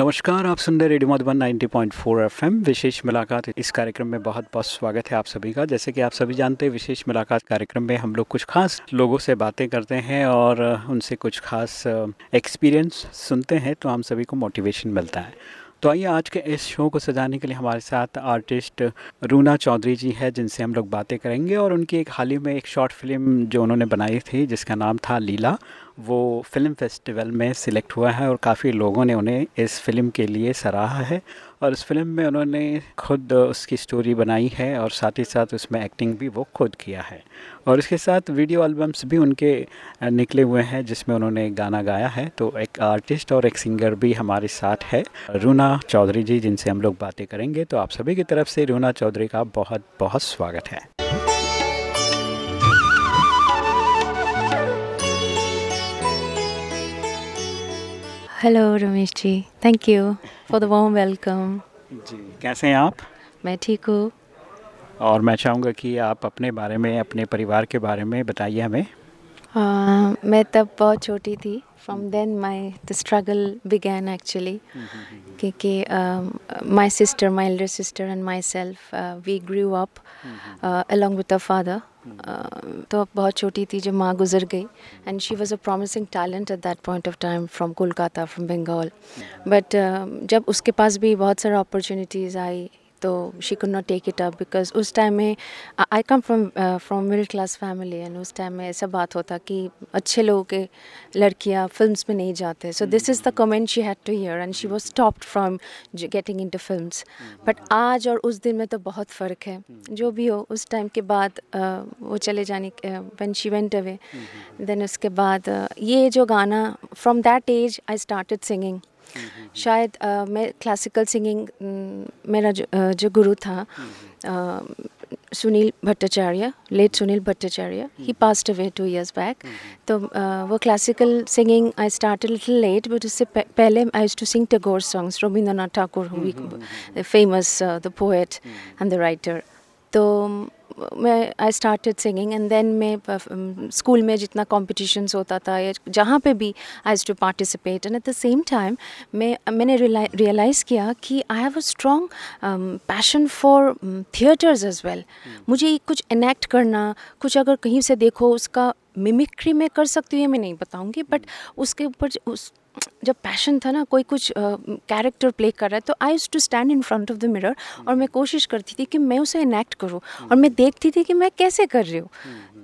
नमस्कार, आप सुन रहे रेडियो मधुबन 90.4 एफएम। विशेष मुलाकात इस कार्यक्रम में बहुत बहुत स्वागत है आप सभी का। जैसे कि आप सभी जानते हैं, विशेष मुलाकात कार्यक्रम में हम लोग कुछ खास लोगों से बातें करते हैं और उनसे कुछ खास एक्सपीरियंस सुनते हैं तो हम सभी को मोटिवेशन मिलता है। तो आइए आज के इस शो को सजाने के लिए हमारे साथ आर्टिस्ट रूना चौधरी जी है, जिनसे हम लोग बातें करेंगे और उनकी एक हाल ही में एक शॉर्ट फ़िल्म जो उन्होंने बनाई थी, जिसका नाम था लीला, वो फ़िल्म फेस्टिवल में सिलेक्ट हुआ है और काफ़ी लोगों ने उन्हें इस फ़िल्म के लिए सराहा है। और इस फ़िल्म में उन्होंने खुद उसकी स्टोरी बनाई है और साथ ही साथ उसमें एक्टिंग भी वो खुद किया है। और इसके साथ वीडियो एल्बम्स भी उनके निकले हुए हैं जिसमें उन्होंने गाना गाया है। तो एक आर्टिस्ट और एक सिंगर भी हमारे साथ है, रूना चौधरी जी, जिनसे हम लोग बातें करेंगे। तो आप सभी की तरफ़ से रूना चौधरी का बहुत बहुत स्वागत है। Hello Ramesh ji thank you for the warm welcome जी कैसे हैं आप? मैं ठीक हूँ। और मैं चाहूँगा कि आप अपने बारे में अपने परिवार के बारे में बताइए हमें। uh, मैं तब बहुत छोटी थी। From then my the struggle began actually क्योंकि my sister my elder sister and myself we grew up along with the father तो बहुत छोटी थी जब माँ गुजर गई and she was a promising talent at that point of time from Kolkata from Bengal but जब उसके पास भी बहुत सारे अपॉर्चुनिटीज़ आई तो she could not take it up because उस टाइम में I come from from middle class family and उस टाइम में ऐसा बात होता कि अच्छे लोगों के लड़कियाँ फ़िल्म में नहीं जाते। So this is the comment she had to hear and she was stopped from getting into films but आज और उस दिन में तो बहुत फ़र्क है। जो भी हो उस टाइम के बाद uh, वो चले जाने when she went away then उसके बाद uh, ये जो गाना from that age I started singing शायद uh, मैं क्लासिकल सिंगिंग मेरा जो, जो गुरु था आ, Sunil Bhattacharya late Sunil Bhattacharya he passed away two years back तो uh, वो classical singing I start little late but उससे पहले I use to sing Tagore songs Rabindranath Thakur famous the poet and the writer तो मैं I started singing and then मैं school में जितना competitions होता था या जहाँ पे भी I age to participate and at the same time मैं मैंने रियलाइज़ किया कि I have a strong passion for theatres as well मुझे कुछ इनेक्ट करना कुछ अगर कहीं से देखो उसका मिमिक्री मैं कर सकती हूँ ये मैं नहीं बताऊँगी बट उसके ऊपर उस जब पैशन था ना कोई कुछ कैरेक्टर uh, प्ले कर रहा है तो I use to stand in front of the mirror और मैं कोशिश करती थी कि मैं उसे इनेक्ट करूँ और मैं देखती थी कि मैं कैसे कर रही हूँ।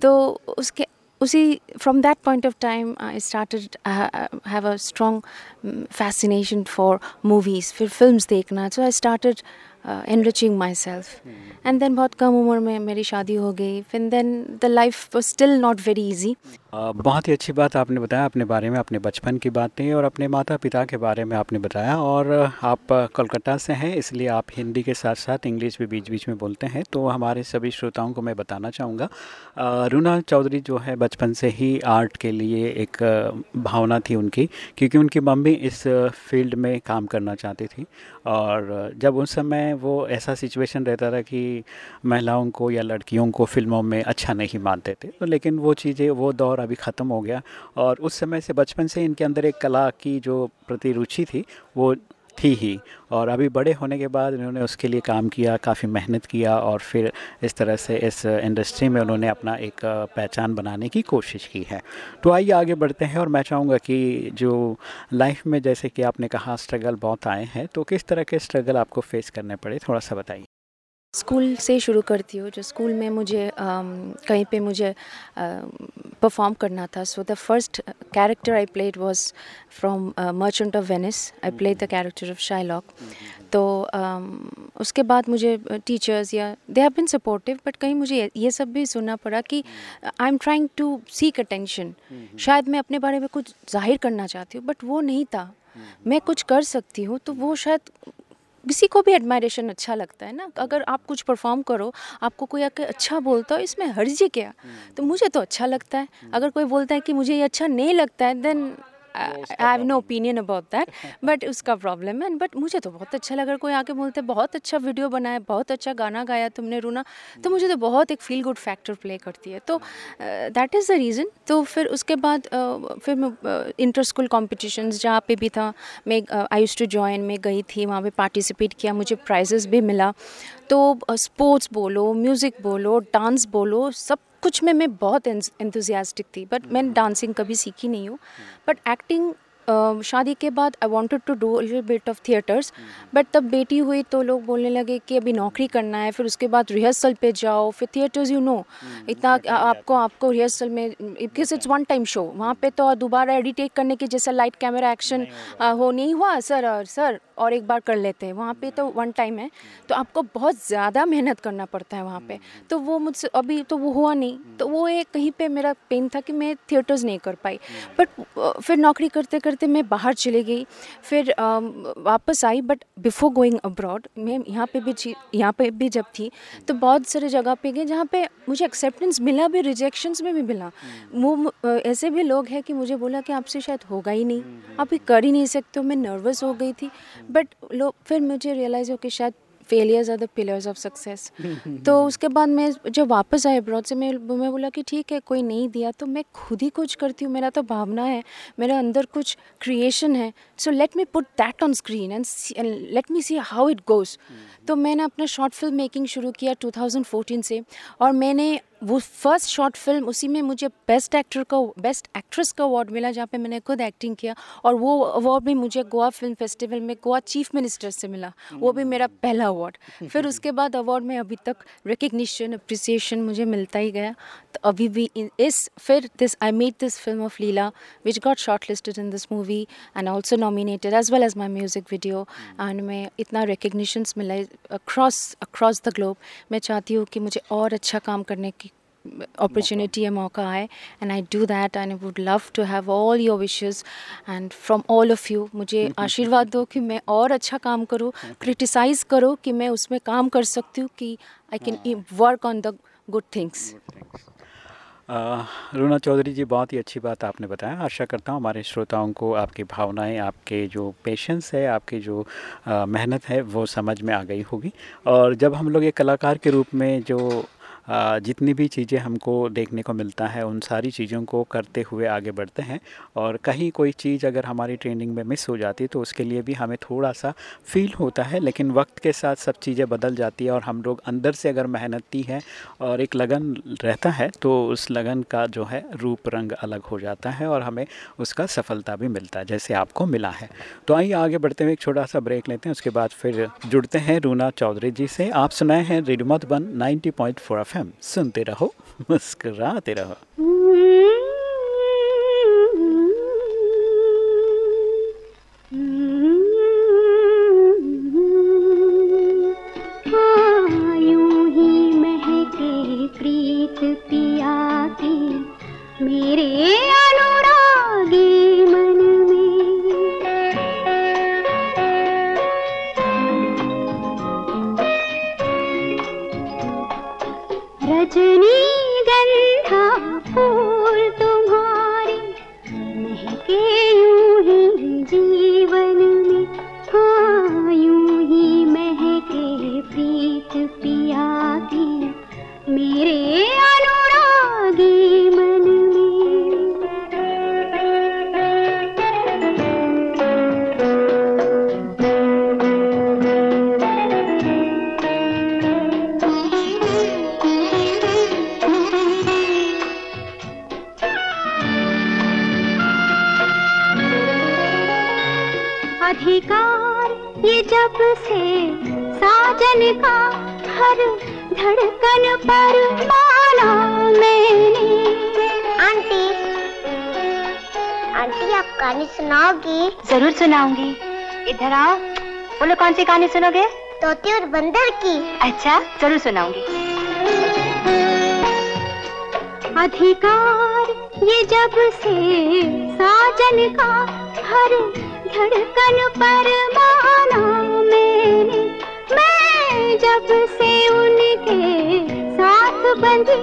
तो उसके उसी from that point of time I started have a strong fascination for movies फिर फ़िल्म देखना। So I started enriching myself and then बहुत कम उम्र में मेरी शादी हो गई। फिर then the life was still not very easy बहुत ही अच्छी बात आपने बताया, अपने बारे में, अपने बचपन की बातें और अपने माता पिता के बारे में आपने बताया और आप कोलकाता से हैं, इसलिए आप हिंदी के साथ साथ इंग्लिश भी बीच बीच में बोलते हैं। तो हमारे सभी श्रोताओं को मैं बताना चाहूँगा रूना चौधरी जो है बचपन से ही आर्ट के लिए एक भावना थी उनकी, क्योंकि उनकी मम्मी इस फ़ील्ड में काम करना चाहती थी और जब उस समय वो ऐसा सिचुएशन रहता था कि महिलाओं को या लड़कियों को फ़िल्मों में अच्छा नहीं मानते थे तो लेकिन वो चीज़ें, वो दौर अभी ख़त्म हो गया। और उस समय से बचपन से इनके अंदर एक कला की जो प्रति रुचि थी, वो थी ही। और अभी बड़े होने के बाद इन्होंने उसके लिए काम किया, काफ़ी मेहनत किया और फिर इस तरह से इस इंडस्ट्री में उन्होंने अपना एक पहचान बनाने की कोशिश की है। तो आइए आगे बढ़ते हैं और मैं चाहूँगा कि जो लाइफ में जैसे कि आपने कहा, स्ट्रगल बहुत आए हैं तो किस तरह के स्ट्रगल आपको फेस करने पड़े, थोड़ा सा बताइए। स्कूल से शुरू करती हूँ जो स्कूल में मुझे कहीं पे मुझे परफॉर्म करना था। So the first character I played was from Merchant of Venice I played the character of Shylock तो उसके बाद मुझे टीचर्स या they have been supportive but कहीं मुझे ये सब भी सुनना पड़ा कि I am trying to seek attention शायद मैं अपने बारे में कुछ ज़ाहिर करना चाहती हूँ बट वो नहीं था। मैं कुछ कर सकती हूँ तो वो शायद किसी को भी एडमायरेशन अच्छा लगता है ना? अगर आप कुछ परफॉर्म करो, आपको कोई आके अच्छा बोलता हो, इसमें हर्जी क्या? तो मुझे तो अच्छा लगता है। अगर कोई बोलता है कि मुझे ये अच्छा नहीं लगता है then I have no opinion about that but उसका प्रॉब्लम है बट मुझे तो बहुत अच्छा लगा कोई आके बोलते हैं बहुत अच्छा वीडियो बनाया बहुत अच्छा गाना गाया तुमने रूना। तो मुझे तो बहुत एक फील गुड फैक्टर प्ले करती है। तो दैट इज़ द रीज़न तो फिर उसके बाद uh, फिर मैं इंटर स्कूल कॉम्पिटिशन्स जहाँ पे भी था मैं आई यूज़ टू जॉइन में गई थी वहाँ पे पार्टिसिपेट किया मुझे प्राइजेस भी मिला। तो स्पोर्ट्स बोलो म्यूज़िक बोलो डांस बोलो सब कुछ में मैं बहुत एंथुजियास्टिक थी बट मैंने डांसिंग कभी सीखी नहीं हूँ। बट एक्टिंग शादी के बाद I wanted to do little bit of theatres but तब बेटी हुई तो लोग बोलने लगे कि अभी नौकरी करना है फिर उसके बाद रिहर्सल पे जाओ फिर थिएटर्स यू नो इतना आपको आपको रिहर्सल में because it's one time show वहाँ पे तो दोबारा एडिटेट करने की जैसा लाइट कैमरा एक्शन हो नहीं हुआ सर सर और एक बार कर लेते हैं। वहाँ पे तो वन टाइम है तो आपको बहुत ज़्यादा मेहनत करना पड़ता है वहाँ पे। तो वो मुझसे अभी तो वो हुआ नहीं तो वो एक कहीं पे मेरा पेन था कि मैं थिएटर्स नहीं कर पाई। बट फिर नौकरी करते करते मैं बाहर चली गई। फिर वापस आई बट बिफोर गोइंग अब्रॉड मैं यहाँ पे भी यहाँ पे भी जब थी तो बहुत सारे जगह पे गई जहाँ पे मुझे एक्सेप्टेंस मिला भी रिजेक्शंस में भी मिला। वो ऐसे भी लोग हैं कि मुझे बोला कि आपसे शायद होगा ही नहीं। आप ये कर ही नहीं सकते हो मैं नर्वस हो गई थी। बट लोग फिर मुझे रियलाइज़ हो कि शायद failures are the pillars of success तो उसके बाद मैं जब वापस आए अब्रॉड से, मैं मैं बोला कि ठीक है, कोई नहीं दिया तो मैं खुद ही कुछ करती हूँ, मेरा तो भावना है, मेरा अंदर कुछ क्रिएशन है। So let me put that on screen and let me see how it goes तो मैंने अपना शॉर्ट फ़िल्म मेकिंग शुरू किया 2014 से, और मैंने वो फ़र्स्ट शॉर्ट फ़िल्म उसी में मुझे बेस्ट एक्टर का बेस्ट एक्ट्रेस का अवार्ड मिला जहाँ पे मैंने खुद एक्टिंग किया और वो अवार्ड भी मुझे गोवा फ़िल्म फेस्टिवल में गोवा चीफ मिनिस्टर से मिला। वो भी मेरा पहला अवार्ड फिर उसके बाद अवार्ड में अभी तक रिकग्निशन अप्रिसिएशन मुझे मिलता ही गया। तो अभी भी इस फिर this I made this film of Leela which got short listed in this movie and also nominated as well as my music video and मैं इतना रिकग्निशंस मिला अक्रॉस अक्रॉस द ग्लोब मैं चाहती हूँ कि मुझे और अच्छा काम करने की opportunity a mauka hai and i do that and i would love to have all your wishes. And from all of you मुझे आशीर्वाद दो कि मैं और अच्छा काम करूँ क्रिटिसाइज करो कि मैं उसमें काम कर सकती हूँ कि I can work on the good things Runa Chaudhary ji बहुत ही अच्छी बात आपने बताया। आशा करता हूँ हमारे श्रोताओं को आपकी भावनाएँ आपके जो पेशेंस है आपकी जो मेहनत है वो समझ में आ गई होगी। और जब हम लोग एक कलाकार के रूप में जो जितनी भी चीज़ें हमको देखने को मिलता है, उन सारी चीज़ों को करते हुए आगे बढ़ते हैं और कहीं कोई चीज़ अगर हमारी ट्रेनिंग में मिस हो जाती तो उसके लिए भी हमें थोड़ा सा फील होता है, लेकिन वक्त के साथ सब चीज़ें बदल जाती है और हम लोग अंदर से अगर मेहनती हैं और एक लगन रहता है तो उस लगन का जो है रूप रंग अलग हो जाता है और हमें उसका सफलता भी मिलता है, जैसे आपको मिला है। तो आइए आगे बढ़ते हुए एक छोटा सा ब्रेक लेते हैं, उसके बाद फिर जुड़ते हैं रूना चौधरी जी से। आप सुनाए हैं radio Madhuban ninety point four F सुनते रहो मुस्कुराते रहो। प्रीत पिया की मेरे अनुरागी रजनी गंधा फूल तुम्हारी साजन का हर धड़कन पर माना मैंने आंटी आंटी आप कहानी सुनाओगी? ज़रूर सुनाऊँगी। इधर आओ। बोलो कौन सी कहानी सुनोगे? तोते और बंदर की। अच्छा ज़रूर सुनाऊँगी। अधिकार ये जब से साजन का हर धड़कन पर माना मैंने जब से उनके साथ बंधी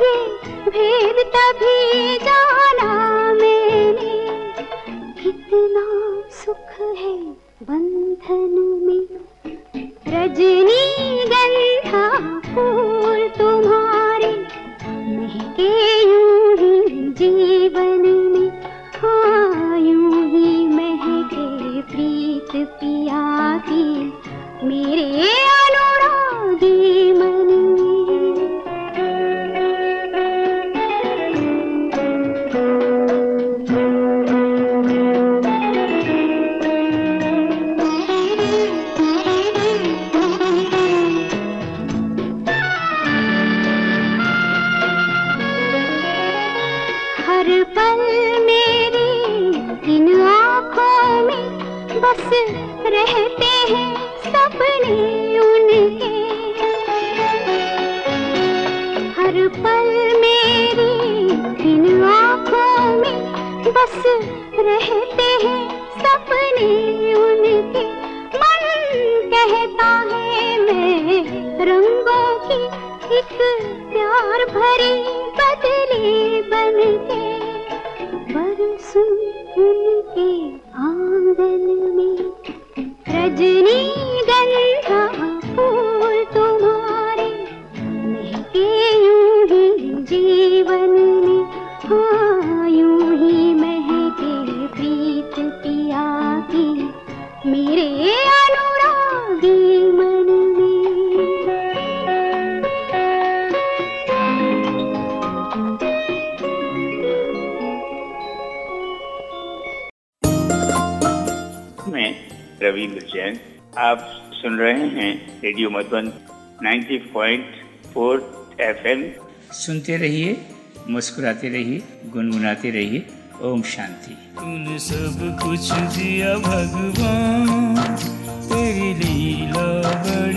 ये भेद तभी जाना मैंने। कितना सुख है बंधन में। रजनी गंधा आप सुन रहे हैं रेडियो मधुबन 90.4 एफएम। सुनते रहिए मुस्कुराते रहिए गुनगुनाते रहिए। ओम शांति। तूने सब कुछ दिया भगवान तेरी लीला बड़ी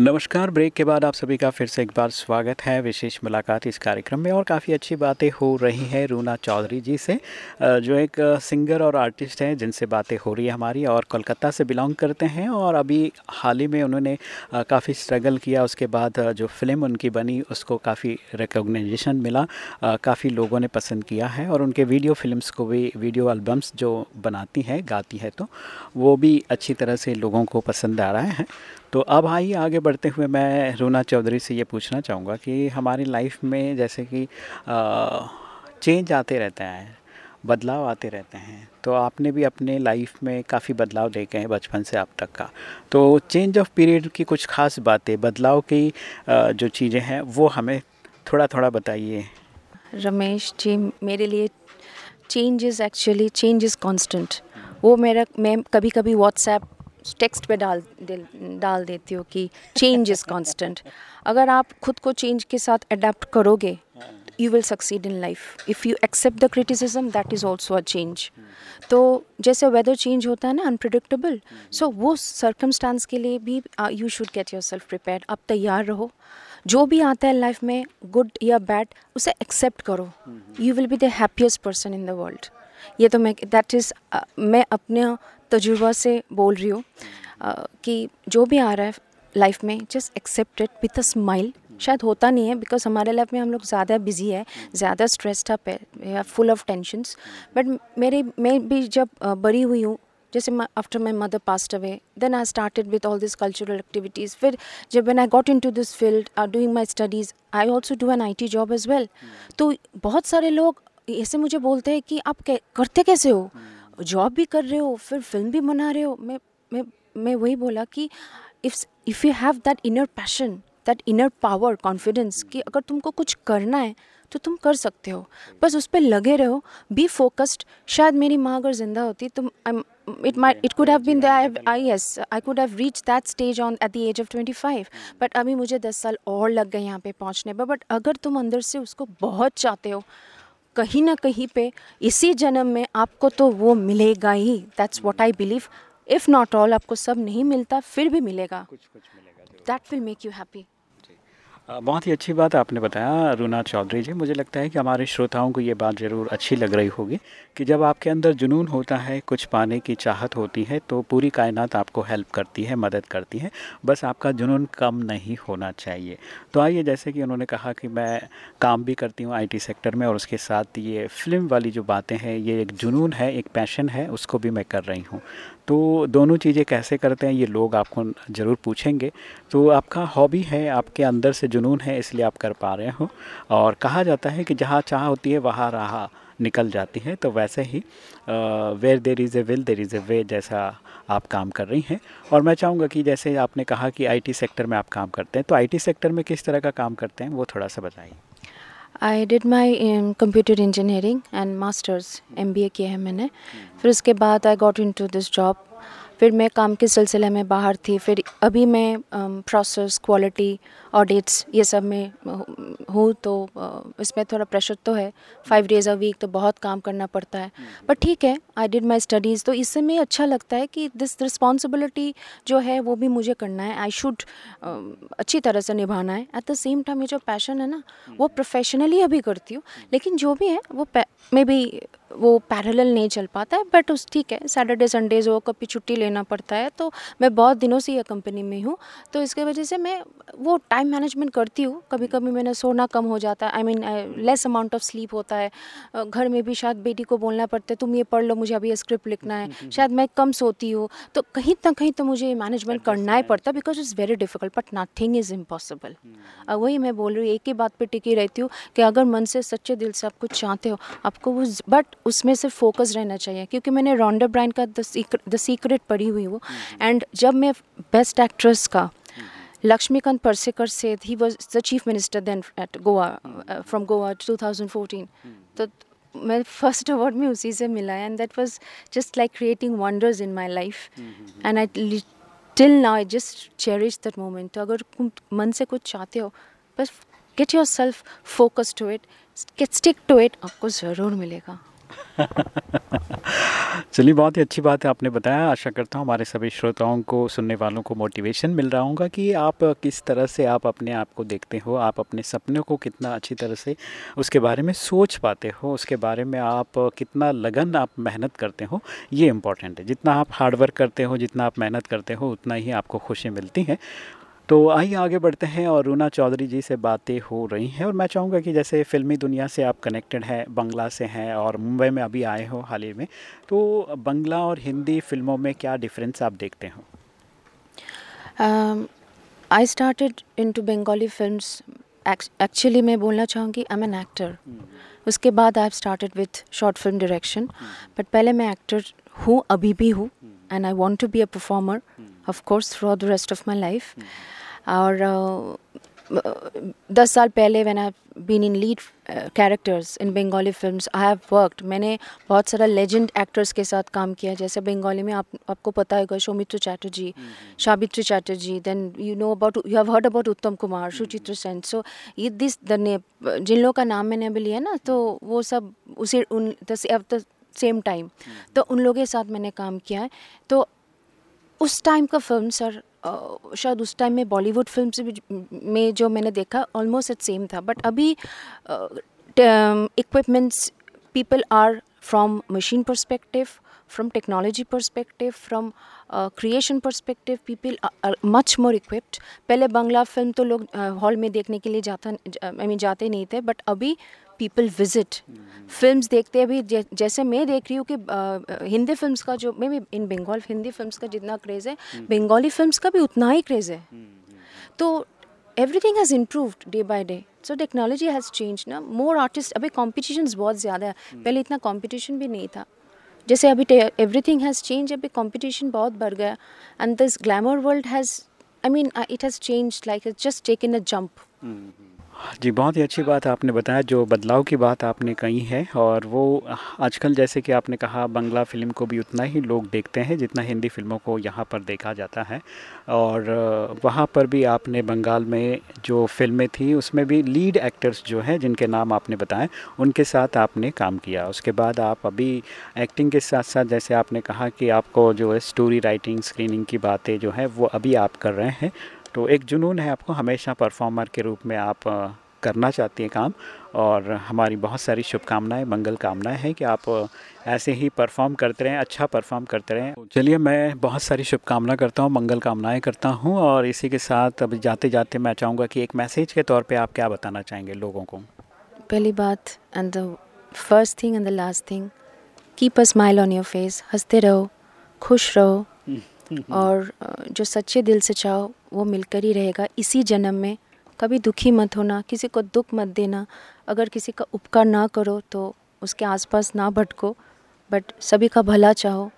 नमस्कार, ब्रेक के बाद आप सभी का फिर से एक बार स्वागत है। विशेष मुलाकात इस कार्यक्रम में और काफ़ी अच्छी बातें हो रही हैं रूना चौधरी जी से। जो एक सिंगर और आर्टिस्ट हैं जिनसे बातें हो रही है हमारी और कोलकाता से बिलोंग करते हैं और अभी हाल ही में उन्होंने काफ़ी स्ट्रगल किया। उसके बाद जो फ़िल्म उनकी बनी, उसको काफ़ी रिकोगनाइजेशन मिला। काफ़ी लोगों ने पसंद किया है और उनके वीडियो फिल्म्स को भी, वीडियो एल्बम्स जो बनाती हैं, गाती है तो वो भी अच्छी तरह से लोगों को पसंद आ रहा है। तो अब आइए, आगे बढ़ते हुए मैं रूना चौधरी से ये पूछना चाहूँगा कि हमारी लाइफ में जैसे कि चेंज आते रहते हैं, बदलाव आते रहते हैं तो आपने भी अपने लाइफ में काफ़ी बदलाव देखे हैं बचपन से अब तक का। तो चेंज ऑफ़ पीरियड की कुछ खास बातें, बदलाव की जो चीज़ें हैं, वो हमें थोड़ा थोड़ा बताइए। रमेश जी, मेरे लिए change is actually, change is constant. वो मेरा, मैं कभी कभी व्हाट्सएप टेक्स्ट पे डाल दिल- डाल देती हो कि चेंज इज़ कांस्टेंट अगर आप खुद को चेंज के साथ अडेप्ट करोगे you will succeed in life if you accept the criticism that is also a change तो जैसे वेदर चेंज होता है ना अनप्रडिक्टेबल सो वो सर्कमस्टांस के लिए भी you should get yourself prepare आप तैयार रहो. जो भी आता है लाइफ में गुड या बैड उसे एक्सेप्ट करो. You will be the happiest person in the world ये तो मैं दैट इज़ मैं अपने तजुर्बा से बोल रही हूँ कि जो भी आ रहा है लाइफ में just accept it with a smile शायद होता नहीं है बिकॉज़ हमारे लाइफ में हम लोग ज़्यादा बिज़ी है ज़्यादा स्ट्रेस्ड अप है या फुल ऑफ़ टेंशन्स बट मेरे मैं भी जब बड़ी हुई हूँ जैसे after my mother passed away then I started with all this cultural activities फिर जब when I got into this field are doing my studies I also do an I T job as well तो बहुत सारे लोग ऐसे मुझे बोलते हैं कि आप करते कैसे हो? जॉब भी कर रहे हो, फिर फ़िल्म भी बना रहे हो। मैं मैं मैं वही बोला कि if if you have that inner passion that inner power confidence कि अगर तुमको कुछ करना है तो तुम कर सकते हो। बस उस पर लगे रहो बी फोकस्ड शायद मेरी माँ अगर ज़िंदा होती तो it might it could have been I yes I could have reach that stage on at the age of twenty five but अभी मुझे दस साल और लग गए यहाँ पे पहुँचने पर बट अगर तुम अंदर से उसको बहुत चाहते हो कहीं ना कहीं पे इसी जन्म में आपको तो वो मिलेगा ही। That's what I believe if not all आपको सब नहीं मिलता फिर भी मिलेगा। That will make you happy बहुत ही अच्छी बात आपने बताया रुना चौधरी जी। मुझे लगता है कि हमारे श्रोताओं को ये बात ज़रूर अच्छी लग रही होगी कि जब आपके अंदर जुनून होता है, कुछ पाने की चाहत होती है तो पूरी कायनात आपको हेल्प करती है, मदद करती है। बस आपका जुनून कम नहीं होना चाहिए। तो आइए, जैसे कि उन्होंने कहा कि मैं काम भी करती हूँ आई सेक्टर में और उसके साथ ये फ़िल्म वाली जो बातें हैं, ये एक जुनून है, एक पैशन है, उसको भी मैं कर रही हूँ। तो दोनों चीज़ें कैसे करते हैं, ये लोग आपको ज़रूर पूछेंगे। तो आपका हॉबी है, आपके अंदर से जुनून है, इसलिए आप कर पा रहे हो। और कहा जाता है कि जहाँ चाह होती है, वहाँ राह निकल जाती है। तो वैसे ही where there is a will there is a way जैसा आप काम कर रही हैं। और मैं चाहूँगा कि जैसे आपने कहा कि आईटी सेक्टर में आप काम करते हैं तो आईटी सेक्टर में किस तरह का काम करते हैं, वो थोड़ा सा बताइए। I did my computer engineering and masters M B A किया है मैंने। फिर उसके बाद I got into this job फिर मैं काम के सिलसिले में बाहर थी। फिर अभी मैं प्रोसेस क्वालिटी ऑडिट्स ये सब में हूँ तो इसमें थोड़ा प्रेशर तो है। फाइव डेज़ अ वीक तो बहुत काम करना पड़ता है। बट ठीक है आई डिड माई स्टडीज़ तो इससे में अच्छा लगता है कि दिस रिस्पॉन्सिबिलिटी जो है वो भी मुझे करना है। आई शुड अच्छी तरह से निभाना है। एट द सेम टाइम ये जो पैशन है ना वो प्रोफेशनली अभी करती हूँ। लेकिन जो भी है वो मे बी वो पैरेलल नहीं चल पाता है बट उस ठीक है सैटरडे संडेज हो कभी छुट्टी लेना पड़ता है तो मैं बहुत दिनों से ये कंपनी में हूँ। तो इसके वजह से मैं वो टाइम मैनेजमेंट करती हूँ कभी कभी मैंने सोना कम हो जाता है I mean less amount of sleep होता है। घर में भी शायद बेटी को बोलना पड़ता है तुम ये पढ़ लो मुझे अभी स्क्रिप्ट लिखना है। शायद मैं कम सोती हूँ। तो कहीं ना कहीं तो मुझे मैनेजमेंट करना ही पड़ता है because it's very difficult but nothing is impossible वही मैं बोल रही हूँ एक ही बात पर टिकी रहती हूँ कि अगर मन से सच्चे दिल से आप कुछ चाहते हो आपको वो बट उसमें से फोकस रहना चाहिए क्योंकि मैंने रॉन्डा ब्राइन का द सीक्रेट पढ़ी हुई वो एंड जब मैं बेस्ट एक्ट्रेस का लक्ष्मीकांत परसेकर से ही was the chief minister then at Goa from Goa 2014 तो मैं फ़र्स्ट अवार्ड में उसी से मिला and that was just like creating wonders in my life and I till now I just cherish that moment तो अगर तुम मन से कुछ चाहते हो बस get yourself focus to it get stick to it आपको ज़रूर मिलेगा चलिए, बहुत ही अच्छी बात है आपने बताया। आशा करता हूँ हमारे सभी श्रोताओं को, सुनने वालों को मोटिवेशन मिल रहा होगा कि आप किस तरह से आप अपने आप को देखते हो, आप अपने सपनों को कितना अच्छी तरह से उसके बारे में सोच पाते हो, उसके बारे में आप कितना लगन आप मेहनत करते हो, ये इंपॉर्टेंट है। जितना आप हार्डवर्क करते हो, जितना आप मेहनत करते हो, उतना ही आपको खुशी मिलती है। तो आइए आगे बढ़ते हैं और रूना चौधरी जी से बातें हो रही हैं और मैं चाहूँगा कि जैसे फ़िल्मी दुनिया से आप कनेक्टेड हैं बंगला से हैं और मुंबई में अभी आए हो हाल ही में तो बंगला और हिंदी फ़िल्मों में क्या डिफरेंस आप देखते हो? I started into Bengali film actually मैं बोलना चाहूँगी आई एम एन एक्टर उसके बाद I started with short film direction but पहले मैं एक्टर हूँ अभी भी हूँ and I want to be a performer of course through the rest of my life और दस साल पहले when I been in lead characters in Bengali film I have worked मैंने बहुत सारा लेजेंड एक्टर्स के साथ काम किया। जैसे बंगाली में आप आपको पता होगा Soumitra Chatterjee Savitri Chatterjee then you know about you have heard about Uttam Kumar Suchitra Sen सो ये दिस द जिन लोगों का नाम मैंने अभी लिया ना तो वो सब उसी उन द सेम टाइम तो उन लोगों के साथ मैंने काम किया है। तो उस टाइम का फ़िल्म सर शायद उस टाइम में बॉलीवुड फ़िल्म से में जो मैंने देखा ऑलमोस्ट इट सेम था. बट अभी equipments people are from machine perspective from technology perspective from creation perspective people are much more equipped पहले बंगला फ़िल्म तो लोग हॉल uh, में देखने के लिए जाता आई मीन जाते नहीं थे बट अभी पीपल विज़िट फिल्म्स देखते अभी जैसे मैं देख रही हूँ कि हिंदी फिल्म्स का जो मे भी इन बंगाल हिंदी फिल्म्स का जितना क्रेज़ है बंगाली फिल्म्स का भी उतना ही क्रेज़ है। तो everything has improved day by day so technology has change ना। मोर आर्टिस्ट अभी कॉम्पिटिशन बहुत ज़्यादा है। पहले इतना कॉम्पिटिशन भी नहीं था। जैसे अभी एवरीथिंग हैज़ चेंज अभी कॉम्पिटिशन बहुत बढ़ गया and this glamour world has I mean it has change like just taken a jump जी, बहुत ही अच्छी बात आपने बताया, जो बदलाव की बात आपने कही है और वो आजकल जैसे कि आपने कहा, बंगला फ़िल्म को भी उतना ही लोग देखते हैं जितना हिंदी फ़िल्मों को यहाँ पर देखा जाता है। और वहाँ पर भी आपने बंगाल में जो फ़िल्में थी, उसमें भी लीड एक्टर्स जो हैं, जिनके नाम आपने बताए, उनके साथ आपने काम किया। उसके बाद आप अभी एक्टिंग के साथ साथ जैसे आपने कहा कि आपको जो है स्टोरी राइटिंग, स्क्रीनिंग की बातें जो है, वो अभी आप कर रहे हैं। तो एक जुनून है आपको, हमेशा परफॉर्मर के रूप में आप करना चाहती हैं काम और हमारी बहुत सारी शुभकामनाएँ, मंगल कामनाएँ हैं कि आप ऐसे ही परफॉर्म करते रहें अच्छा परफॉर्म करते रहें। चलिए मैं बहुत सारी शुभकामना करता हूँ, मंगल कामनाएँ करता हूँ और इसी के साथ अब जाते जाते मैं चाहूँगा कि एक मैसेज के तौर पे आप क्या बताना चाहेंगे लोगों को? पहली बात and the first thing and the last thing keep a smile on your face हँसते रहो, खुश रहो और जो सच्चे दिल से चाहो वो मिलकर ही रहेगा। इसी जन्म में कभी दुखी मत होना किसी को दुख मत देना। अगर किसी का उपकार ना करो तो उसके आसपास ना भटको। बट सभी का भला चाहो।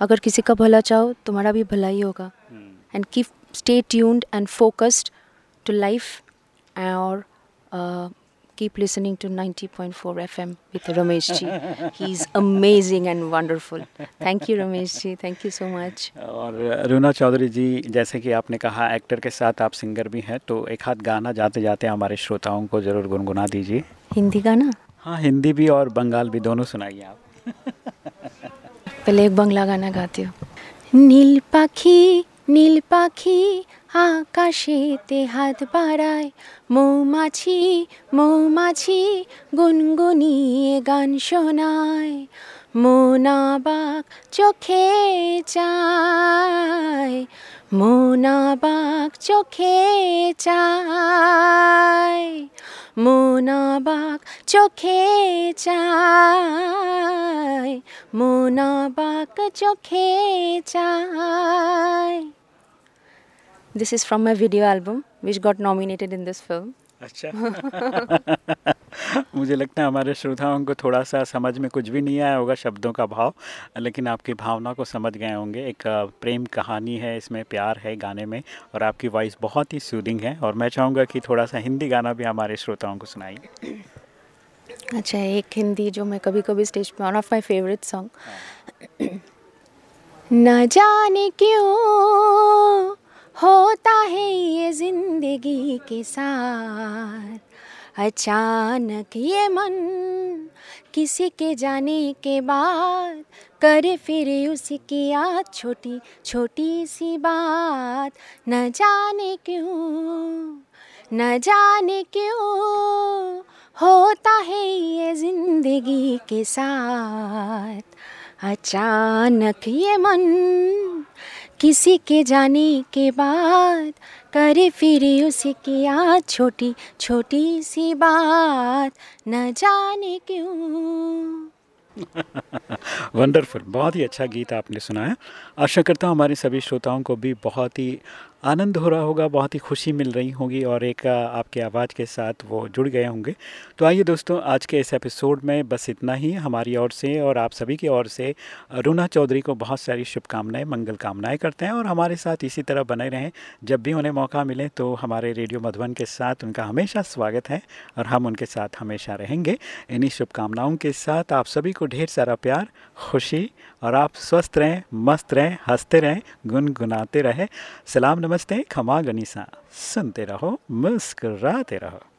अगर किसी का भला चाहो तुम्हारा भी भला ही होगा। And keep stay tuned and focused to life और keep listening to 90.4 FM with Ramesh ji. He's amazing and wonderful. Thank you Ramesh ji. Thank you so much. और रुना चौधरी जी जैसे कि आपने कहा एक्टर के साथ आप सिंगर भी हैं तो एक हाथ गाना जाते जाते हमारे श्रोताओं को ज़रूर गुनगुना दीजिए हिंदी गाना हाँ हिंदी भी और बंगाल भी दोनों सुनाइए आप पहले एक बंगला गाना गाती हूँ নীল পাখি নীল পাখি আকাশেতে হাত বাড়ায়, মৌমাছি মৌমাছি গুনগুনিয়ে গান শোনায়, মোনাবাক চোখে চায়, মোনাবাক চোখে চায়, মোনাবাক চোখে চায়, মোনাবাক চোখে চায়। This is from my video album, which got nominated in this film. अच्छा। मुझे लगता है हमारे श्रोताओं को थोड़ा सा समझ में कुछ भी नहीं आया होगा शब्दों का भाव लेकिन आपकी भावना को समझ गए होंगे। एक प्रेम कहानी है इसमें प्यार है गाने में और आपकी वॉइस बहुत ही सूदिंग है और मैं चाहूँगा कि थोड़ा सा हिंदी गाना भी हमारे श्रोताओं को सुनाइए। अच्छा एक हिंदी जो मैं कभी कभी स्टेज पे one of my favourite song न जाने क्यों होता है ये ज़िंदगी के साथ। अचानक ये मन किसी के जाने के बाद करे फिर उसी की याद छोटी छोटी सी बात। न जाने क्यों, न जाने क्यों होता है ये ज़िंदगी के साथ। अचानक ये मन किसी के जाने के बाद करे फिर उसी की याद, छोटी छोटी सी बात। न जाने क्यों। वंडरफुल बहुत ही अच्छा गीत आपने सुनाया। आशा करता हूँ हमारे सभी श्रोताओं को भी बहुत ही आनंद हो रहा होगा, बहुत ही खुशी मिल रही होगी और एक, आपके आवाज़ के साथ वो जुड़ गए होंगे। तो आइए दोस्तों, आज के इस एपिसोड में बस इतना ही। हमारी ओर से और आप सभी की ओर से रूना चौधरी को बहुत सारी शुभकामनाएँ, मंगल कामनाएँ करते हैं और हमारे साथ इसी तरह बने रहें। जब भी उन्हें मौका मिले तो हमारे रेडियो मधुबन के साथ उनका हमेशा स्वागत है और हम उनके साथ हमेशा रहेंगे। इन्हीं शुभकामनाओं के साथ आप सभी को ढेर सारा प्यार, खुशी और आप स्वस्थ रहें, मस्त रहें, हँसते रहें, गुनगुनाते रहें। सलाम नमस्ते खमा गनीसा सुनते रहो मुस्कराते रहो।